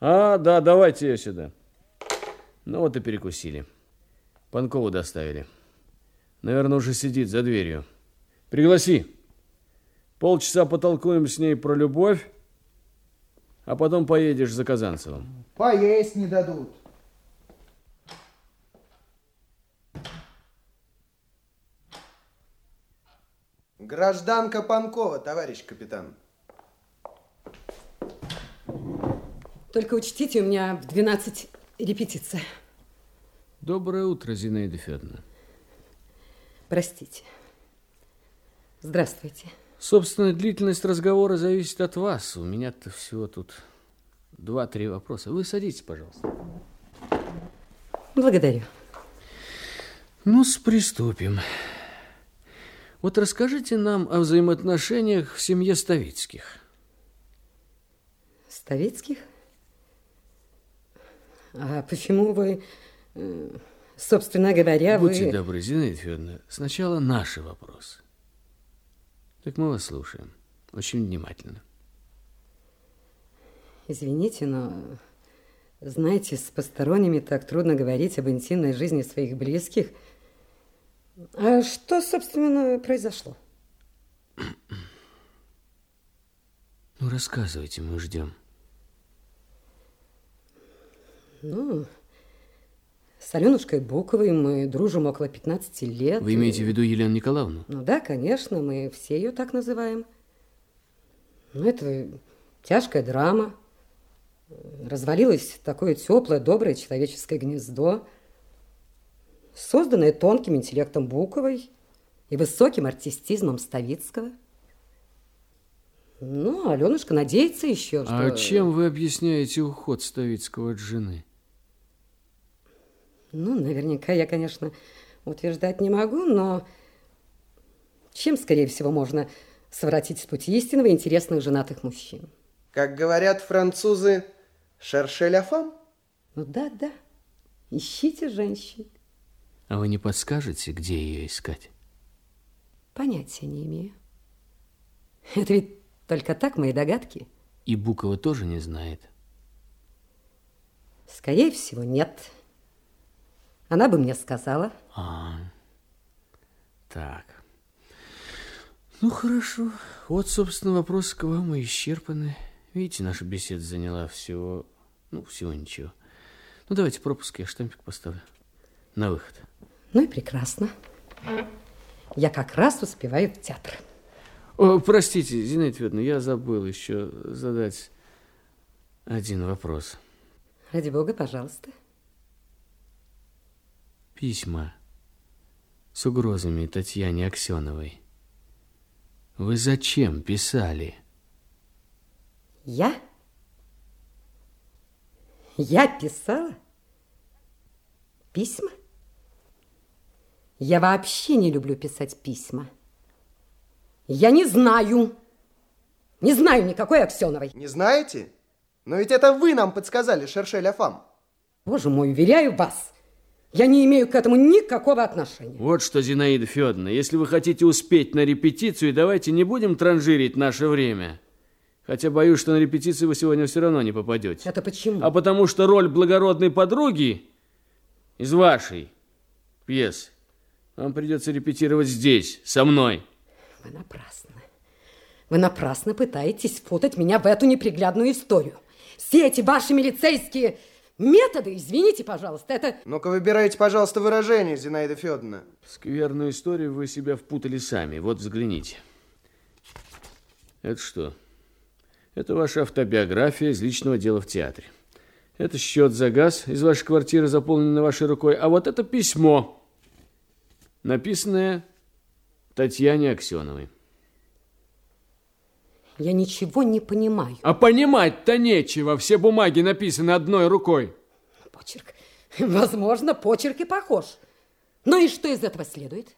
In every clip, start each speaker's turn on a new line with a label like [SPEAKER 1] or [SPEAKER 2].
[SPEAKER 1] А, да, давайте ее сюда. Ну вот и перекусили. Панкову доставили. Наверное, уже сидит за дверью. Пригласи. Полчаса потолкуем с ней про любовь, а потом поедешь за Казанцевым.
[SPEAKER 2] Поесть не дадут. Гражданка Панкова, товарищ капитан.
[SPEAKER 3] Только учтите, у меня в 12 репетиция.
[SPEAKER 1] Доброе утро, Зинаида Федоровна.
[SPEAKER 3] Простите. Здравствуйте.
[SPEAKER 1] Собственно, длительность разговора зависит от вас. У меня-то всего тут два-три вопроса. Вы садитесь, пожалуйста.
[SPEAKER 3] Благодарю.
[SPEAKER 1] Ну, приступим. Вот расскажите нам о взаимоотношениях в семье Ставицких.
[SPEAKER 3] Ставицких? А почему вы, э, собственно говоря,
[SPEAKER 1] Будьте
[SPEAKER 3] вы...
[SPEAKER 1] добры, Зинаида Федоровна, сначала наши вопросы. Так мы вас слушаем. Очень внимательно.
[SPEAKER 3] Извините, но, знаете, с посторонними так трудно говорить об интимной жизни своих близких. А что, собственно, произошло?
[SPEAKER 1] Ну, рассказывайте, мы ждем.
[SPEAKER 3] Ну, с Аленушкой Буковой мы дружим около 15 лет.
[SPEAKER 1] Вы имеете в виду Елену Николаевну?
[SPEAKER 3] Ну да, конечно, мы все ее так называем. Ну, это тяжкая драма. Развалилось такое теплое, доброе человеческое гнездо, созданное тонким интеллектом Буковой и высоким артистизмом Ставицкого. Ну, Аленушка надеется еще, что...
[SPEAKER 1] А чем вы объясняете уход Ставицкого от жены?
[SPEAKER 3] Ну, наверняка я, конечно, утверждать не могу, но чем, скорее всего, можно совратить с пути истинного интересных женатых мужчин?
[SPEAKER 2] Как говорят французы, шерше ля фам.
[SPEAKER 3] Ну да, да, ищите женщин.
[SPEAKER 1] А вы не подскажете, где ее искать?
[SPEAKER 3] Понятия не имею. Это ведь только так мои догадки.
[SPEAKER 1] И Букова тоже не знает?
[SPEAKER 3] Скорее всего, нет. Она бы мне сказала.
[SPEAKER 1] А, так. Ну, хорошо. Вот, собственно, вопросы к вам и исчерпаны. Видите, наша беседа заняла всего, ну, всего ничего. Ну, давайте пропуск, я штампик поставлю. На выход.
[SPEAKER 3] Ну и прекрасно. Я как раз успеваю в театр.
[SPEAKER 1] О, простите, Зинаида Федоровна, я забыл еще задать один вопрос.
[SPEAKER 3] Ради бога, пожалуйста.
[SPEAKER 1] Письма с угрозами Татьяне Аксеновой. Вы зачем писали?
[SPEAKER 3] Я? Я писала? Письма? Я вообще не люблю писать письма. Я не знаю. Не знаю никакой Аксеновой.
[SPEAKER 2] Не знаете? Но ведь это вы нам подсказали, шерше ля фам.
[SPEAKER 3] Боже мой, уверяю вас, я не имею к этому никакого отношения.
[SPEAKER 1] Вот что, Зинаида Федоровна, если вы хотите успеть на репетицию, давайте не будем транжирить наше время. Хотя боюсь, что на репетицию вы сегодня все равно не попадете.
[SPEAKER 3] Это почему?
[SPEAKER 1] А потому что роль благородной подруги из вашей пьесы вам придется репетировать здесь, со мной.
[SPEAKER 3] Вы напрасно. Вы напрасно пытаетесь впутать меня в эту неприглядную историю. Все эти ваши милицейские методы, извините, пожалуйста, это...
[SPEAKER 2] Ну-ка, выбирайте, пожалуйста, выражение, Зинаида Федоровна.
[SPEAKER 1] Скверную историю вы себя впутали сами. Вот взгляните. Это что? Это ваша автобиография из личного дела в театре. Это счет за газ из вашей квартиры, заполненный вашей рукой. А вот это письмо, написанное Татьяне Аксеновой.
[SPEAKER 3] Я ничего не понимаю.
[SPEAKER 1] А понимать-то нечего. Все бумаги написаны одной рукой.
[SPEAKER 3] Почерк. Возможно, почерк и похож. Ну и что из этого следует?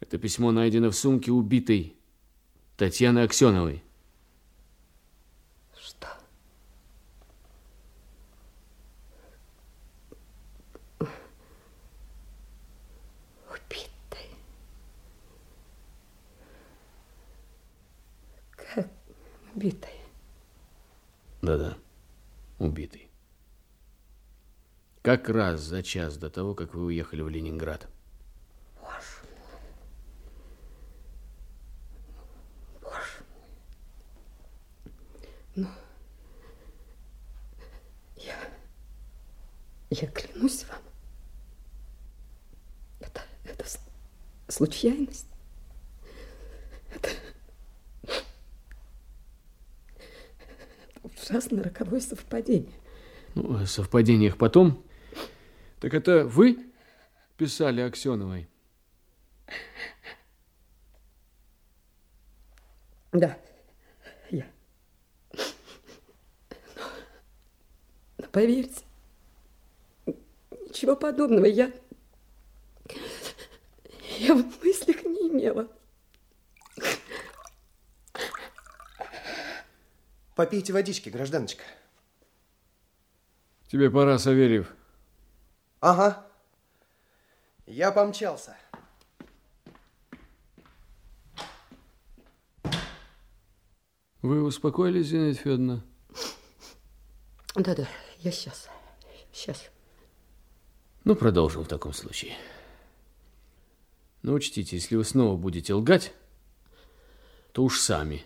[SPEAKER 1] Это письмо найдено в сумке убитой Татьяны Аксеновой.
[SPEAKER 3] Что? Убитой. Как убитой?
[SPEAKER 1] Да-да, убитый. Как раз за час до того, как вы уехали в Ленинград.
[SPEAKER 3] Ну, я, я клянусь вам, это, это случайность. Это, это ужасно роковое совпадение.
[SPEAKER 1] Ну, о совпадениях потом. Так это вы писали Аксеновой?
[SPEAKER 3] Да. Поверьте, ничего подобного я... Я в мыслях не имела.
[SPEAKER 2] Попейте водички, гражданочка.
[SPEAKER 1] Тебе пора, Савельев.
[SPEAKER 2] Ага. Я помчался.
[SPEAKER 1] Вы успокоились, Зинаида Федоровна?
[SPEAKER 3] Да-да. Я сейчас. Сейчас.
[SPEAKER 1] Ну, продолжим в таком случае. Но ну, учтите, если вы снова будете лгать, то уж сами,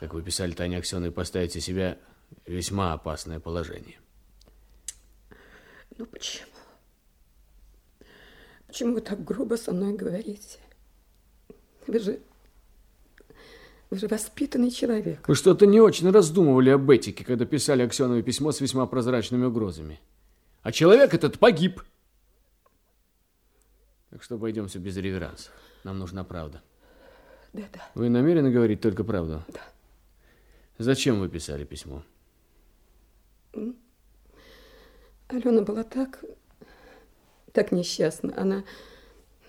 [SPEAKER 1] как вы писали Таня Аксеновой, поставите себя весьма опасное положение.
[SPEAKER 3] Ну почему? Почему вы так грубо со мной говорите? Вы же вы же воспитанный человек.
[SPEAKER 1] Вы что-то не очень раздумывали об этике, когда писали Аксенову письмо с весьма прозрачными угрозами. А человек этот погиб. Так что обойдемся без реверансов. Нам нужна правда.
[SPEAKER 3] Да, да.
[SPEAKER 1] Вы намерены говорить только правду?
[SPEAKER 3] Да.
[SPEAKER 1] Зачем вы писали письмо?
[SPEAKER 3] Алена была так, так несчастна. Она,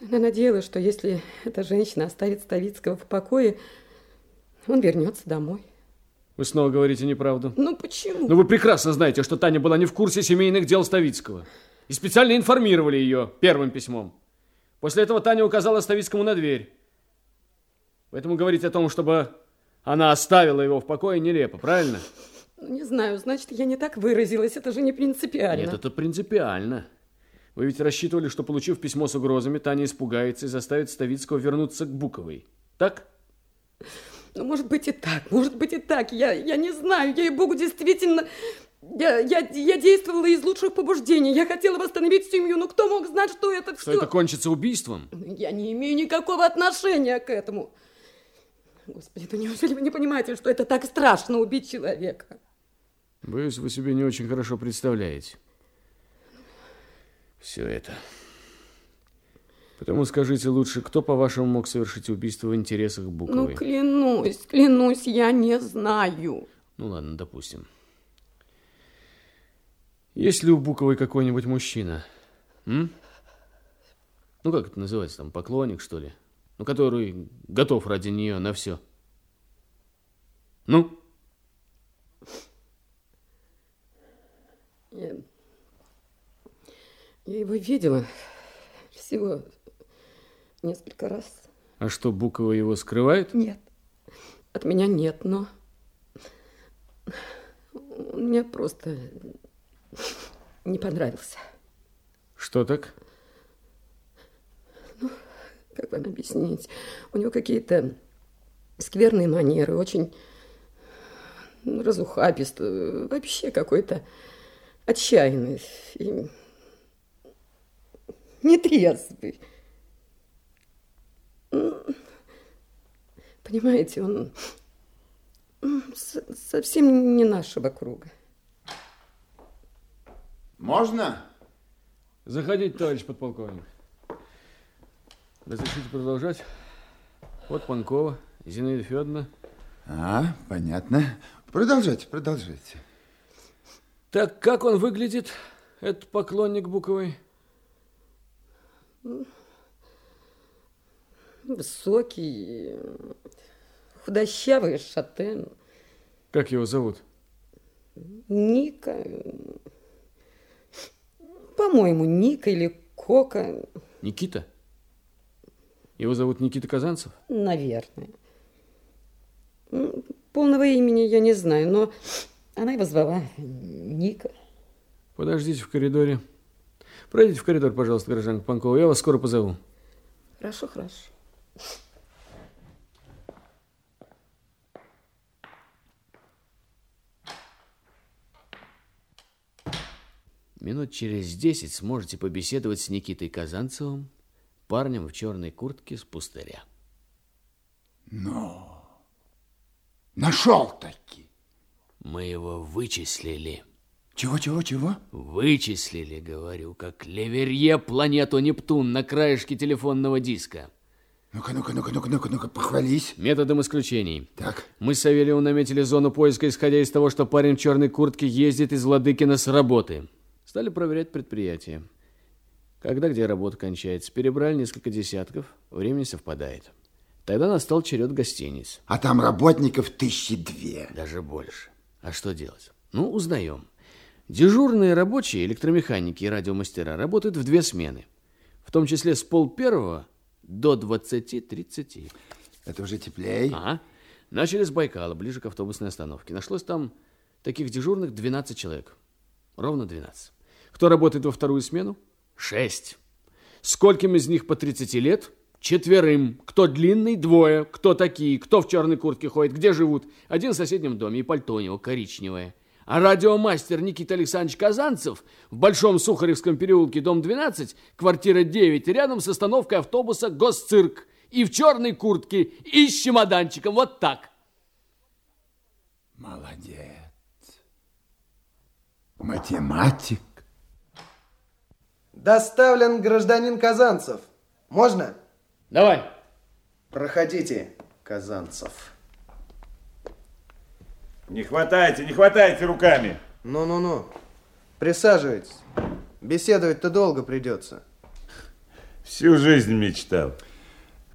[SPEAKER 3] она надеялась, что если эта женщина оставит Ставицкого в покое, он вернется домой.
[SPEAKER 1] Вы снова говорите неправду.
[SPEAKER 3] Ну почему?
[SPEAKER 1] Ну вы прекрасно знаете, что Таня была не в курсе семейных дел Ставицкого. И специально информировали ее первым письмом. После этого Таня указала Ставицкому на дверь. Поэтому говорить о том, чтобы она оставила его в покое, нелепо, правильно?
[SPEAKER 3] Не знаю, значит, я не так выразилась. Это же не принципиально.
[SPEAKER 1] Нет, это принципиально. Вы ведь рассчитывали, что, получив письмо с угрозами, Таня испугается и заставит Ставицкого вернуться к Буковой. Так?
[SPEAKER 3] Ну, может быть и так, может быть и так. Я, я не знаю, ей-богу, действительно... Я, я, я действовала из лучших побуждений. Я хотела восстановить семью, но кто мог знать, что это
[SPEAKER 1] что
[SPEAKER 3] все...
[SPEAKER 1] это кончится убийством?
[SPEAKER 3] Я не имею никакого отношения к этому. Господи, ну неужели вы не понимаете, что это так страшно убить человека?
[SPEAKER 1] Боюсь, вы себе не очень хорошо представляете. Все это. Потому скажите лучше, кто, по-вашему, мог совершить убийство в интересах Буковой?
[SPEAKER 3] Ну, клянусь, клянусь, я не знаю.
[SPEAKER 1] Ну, ладно, допустим. Есть ли у Буковой какой-нибудь мужчина? М? Ну, как это называется, там, поклонник, что ли? Ну, который готов ради нее на все. Ну?
[SPEAKER 3] Я, я его видела всего несколько раз.
[SPEAKER 1] А что, Букова его скрывает?
[SPEAKER 3] Нет. От меня нет, но... Он мне просто не понравился.
[SPEAKER 1] Что так?
[SPEAKER 3] Ну, как вам объяснить? У него какие-то скверные манеры, очень разухабист, вообще какой-то отчаянный и нетрезвый. Понимаете, он совсем не нашего круга.
[SPEAKER 4] Можно?
[SPEAKER 1] Заходите, товарищ подполковник. Разрешите продолжать? Вот Панкова, Зинаида Федоровна.
[SPEAKER 4] А, понятно. Продолжайте, продолжайте.
[SPEAKER 1] Так как он выглядит, этот поклонник Буковой?
[SPEAKER 3] Высокий, худощавый шатен.
[SPEAKER 1] Как его зовут?
[SPEAKER 3] Ника. По-моему, Ника или Кока.
[SPEAKER 1] Никита? Его зовут Никита Казанцев?
[SPEAKER 3] Наверное. Полного имени я не знаю, но Она его звала Ника.
[SPEAKER 1] Подождите в коридоре. Пройдите в коридор, пожалуйста, гражданка Панкова. Я вас скоро позову.
[SPEAKER 3] Хорошо, хорошо.
[SPEAKER 1] Минут через десять сможете побеседовать с Никитой Казанцевым, парнем в черной куртке с пустыря.
[SPEAKER 4] Но нашел таки.
[SPEAKER 1] Мы его вычислили.
[SPEAKER 4] Чего, чего, чего?
[SPEAKER 1] Вычислили, говорю, как Леверье планету Нептун на краешке телефонного диска.
[SPEAKER 4] Ну-ка, ну-ка, ну-ка, ну-ка, ну-ка, ну-ка, похвались.
[SPEAKER 1] Методом исключений.
[SPEAKER 4] Так.
[SPEAKER 1] Мы с Савельевым наметили зону поиска, исходя из того, что парень в черной куртке ездит из Владыкина с работы. Стали проверять предприятие. Когда где работа кончается, перебрали несколько десятков, времени совпадает. Тогда настал черед гостиниц.
[SPEAKER 4] А там работников тысячи две.
[SPEAKER 1] Даже больше. А что делать? Ну, узнаем. Дежурные рабочие, электромеханики и радиомастера работают в две смены. В том числе с пол первого до 20-30.
[SPEAKER 4] Это уже теплей.
[SPEAKER 1] Ага. Начали с Байкала, ближе к автобусной остановке. Нашлось там таких дежурных 12 человек. Ровно 12. Кто работает во вторую смену? Шесть. Скольким из них по 30 лет? Четверым. Кто длинный? Двое. Кто такие? Кто в черной куртке ходит? Где живут? Один в соседнем доме, и пальто у него коричневое. А радиомастер Никита Александрович Казанцев в Большом Сухаревском переулке, дом 12, квартира 9, рядом с остановкой автобуса Госцирк. И в черной куртке, и с чемоданчиком. Вот так.
[SPEAKER 4] Молодец. Математик.
[SPEAKER 2] Доставлен гражданин Казанцев. Можно?
[SPEAKER 1] Давай.
[SPEAKER 2] Проходите, Казанцев.
[SPEAKER 5] Не хватайте, не хватайте руками.
[SPEAKER 2] Ну-ну-ну. Присаживайтесь. Беседовать-то долго придется.
[SPEAKER 5] Всю жизнь мечтал.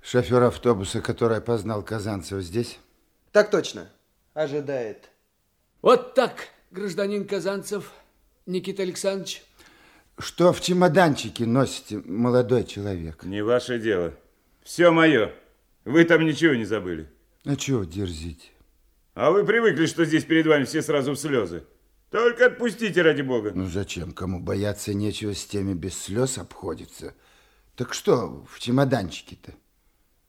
[SPEAKER 4] Шофер автобуса, который опознал Казанцева здесь?
[SPEAKER 2] Так точно. Ожидает.
[SPEAKER 1] Вот так, гражданин Казанцев, Никита Александрович.
[SPEAKER 4] Что в чемоданчике носите, молодой человек?
[SPEAKER 5] Не ваше дело. Все мое. Вы там ничего не забыли.
[SPEAKER 4] А чего дерзите?
[SPEAKER 5] А вы привыкли, что здесь перед вами все сразу в слезы. Только отпустите, ради бога.
[SPEAKER 4] Ну зачем? Кому бояться нечего, с теми без слез обходится. Так что в чемоданчике-то?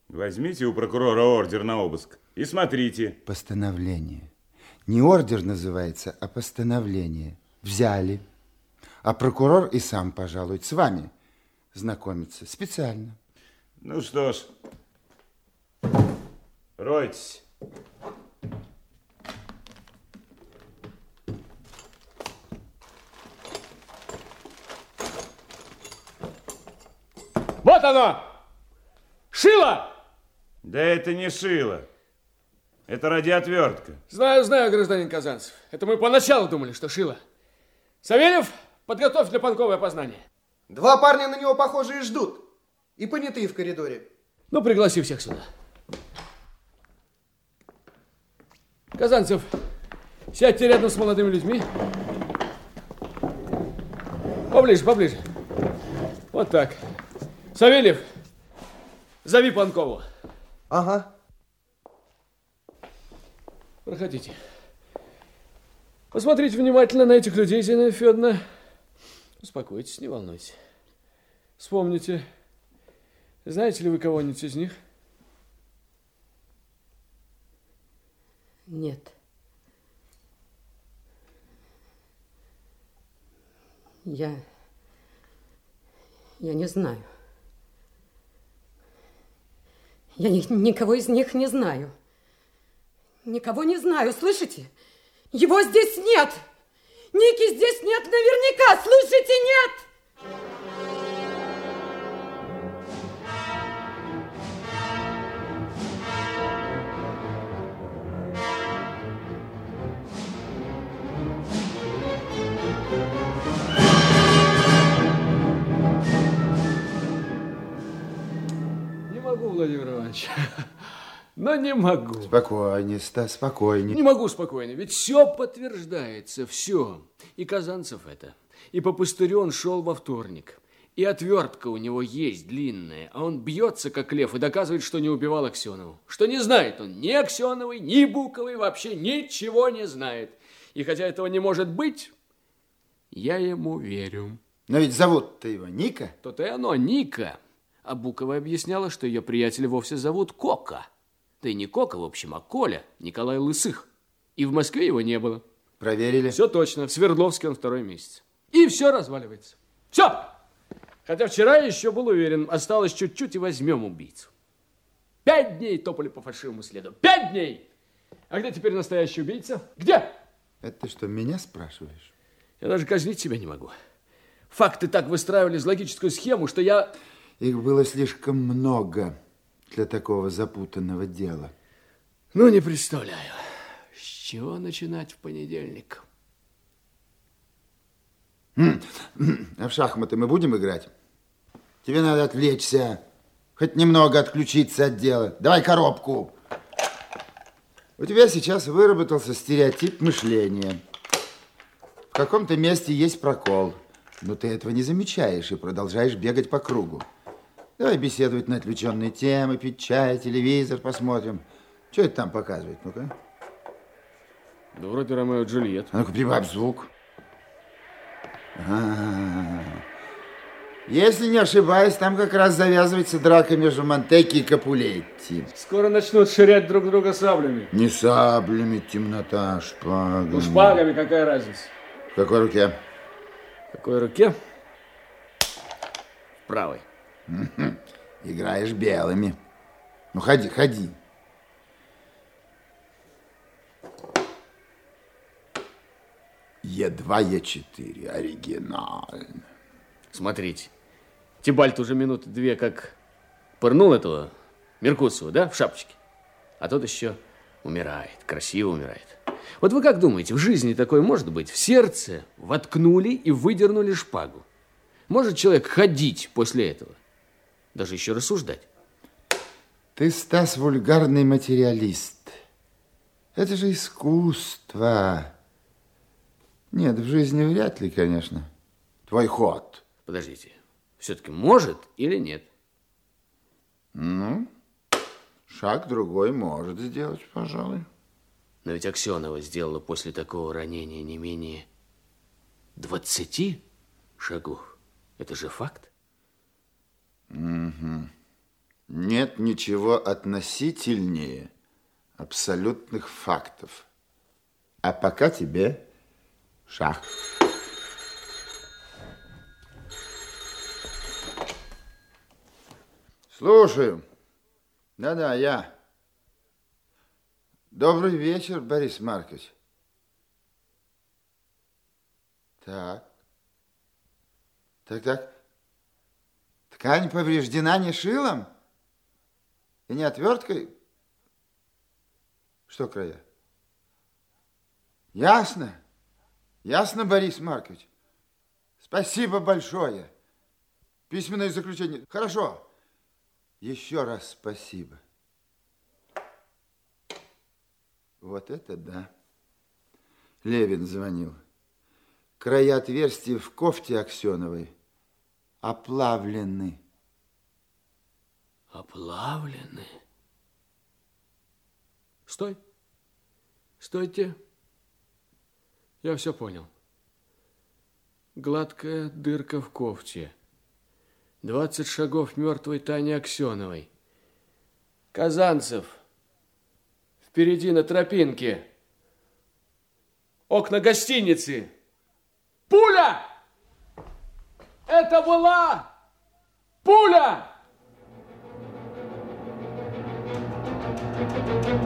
[SPEAKER 5] Возьмите у прокурора ордер на обыск и смотрите.
[SPEAKER 4] Постановление. Не ордер называется, а постановление. Взяли. А прокурор и сам, пожалуй, с вами знакомится специально.
[SPEAKER 5] Ну что ж, ройтесь.
[SPEAKER 1] Вот оно! Шило!
[SPEAKER 5] Да это не шило. Это радиоотвертка.
[SPEAKER 1] Знаю, знаю, гражданин Казанцев. Это мы поначалу думали, что шило. Савельев, подготовь для Панковое опознание.
[SPEAKER 2] Два парня на него похожие ждут. И понятые в коридоре.
[SPEAKER 1] Ну, пригласи всех сюда. Казанцев, сядьте рядом с молодыми людьми. Поближе, поближе. Вот так. Савельев, зови Панкову.
[SPEAKER 2] Ага.
[SPEAKER 1] Проходите. Посмотрите внимательно на этих людей, Зина Федоровна. Успокойтесь, не волнуйтесь. Вспомните, знаете ли вы кого-нибудь из них?
[SPEAKER 3] Нет. Я... Я не знаю. Я ни- никого из них не знаю. Никого не знаю, слышите? Его здесь нет! Ники здесь нет наверняка, слышите, нет!
[SPEAKER 1] Но не могу.
[SPEAKER 4] Спокойнее, Стас, спокойнее.
[SPEAKER 1] Не могу спокойно, ведь все подтверждается, все. И Казанцев это. И по пустырю он шел во вторник. И отвертка у него есть длинная, а он бьется, как лев, и доказывает, что не убивал Аксенову. Что не знает он ни Аксеновой, ни Буковой, вообще ничего не знает. И хотя этого не может быть, я ему верю.
[SPEAKER 4] Но ведь зовут-то его Ника.
[SPEAKER 1] То-то и оно, Ника. А Букова объясняла, что ее приятеля вовсе зовут Кока. Да и не Кока, в общем, а Коля, Николай Лысых. И в Москве его не было.
[SPEAKER 4] Проверили?
[SPEAKER 1] Все точно, в Свердловске он второй месяц. И все разваливается. Все! Хотя вчера я еще был уверен, осталось чуть-чуть и возьмем убийцу. Пять дней топали по фальшивому следу. Пять дней! А где теперь настоящий убийца? Где?
[SPEAKER 4] Это ты что, меня спрашиваешь?
[SPEAKER 1] Я даже казнить себя не могу. Факты так выстраивались логическую схему, что я...
[SPEAKER 4] Их было слишком много для такого запутанного дела.
[SPEAKER 1] Ну, не представляю, с чего начинать в понедельник.
[SPEAKER 4] А в шахматы мы будем играть? Тебе надо отвлечься, хоть немного отключиться от дела. Давай коробку. У тебя сейчас выработался стереотип мышления. В каком-то месте есть прокол, но ты этого не замечаешь и продолжаешь бегать по кругу. Давай беседовать на отвлеченные темы, пить чай, телевизор посмотрим. Что это там показывает? Ну-ка.
[SPEAKER 1] Да вроде Ромео и Джульет.
[SPEAKER 4] А ну-ка, прибавь звук. А, Если не ошибаюсь, там как раз завязывается драка между Монтеки и Капулетти.
[SPEAKER 1] Скоро начнут ширять друг друга саблями.
[SPEAKER 4] Не саблями, темнота, шпагами.
[SPEAKER 1] Ну, шпагами какая разница?
[SPEAKER 4] В какой руке?
[SPEAKER 1] В какой руке? В правой.
[SPEAKER 4] Играешь белыми. Ну, ходи, ходи. Е2, Е4, оригинально.
[SPEAKER 1] Смотрите, Тибальт уже минуты две как пырнул этого Меркуцева, да, в шапочке. А тот еще умирает, красиво умирает. Вот вы как думаете, в жизни такое может быть? В сердце воткнули и выдернули шпагу. Может человек ходить после этого? Даже еще рассуждать.
[SPEAKER 4] Ты, Стас, вульгарный материалист. Это же искусство. Нет, в жизни вряд ли, конечно. Твой ход.
[SPEAKER 1] Подождите, все-таки может или нет?
[SPEAKER 4] Ну, шаг другой может сделать, пожалуй.
[SPEAKER 1] Но ведь Аксенова сделала после такого ранения не менее 20 шагов. Это же факт.
[SPEAKER 4] Нет ничего относительнее абсолютных фактов. А пока тебе шаг. Слушаю. Да-да, я. Добрый вечер, Борис Маркович. Так. Так, так. Ткань повреждена не шилом и не отверткой. Что края? Ясно. Ясно, Борис Маркович. Спасибо большое. Письменное заключение. Хорошо. Еще раз спасибо. Вот это да. Левин звонил. Края отверстия в кофте Аксеновой оплавлены.
[SPEAKER 1] Оплавлены? Стой. Стойте. Я все понял. Гладкая дырка в кофте. Двадцать шагов мертвой Тани Аксеновой. Казанцев. Впереди на тропинке. Окна гостиницы. Пуля! Это была пуля!
[SPEAKER 6] Thank you.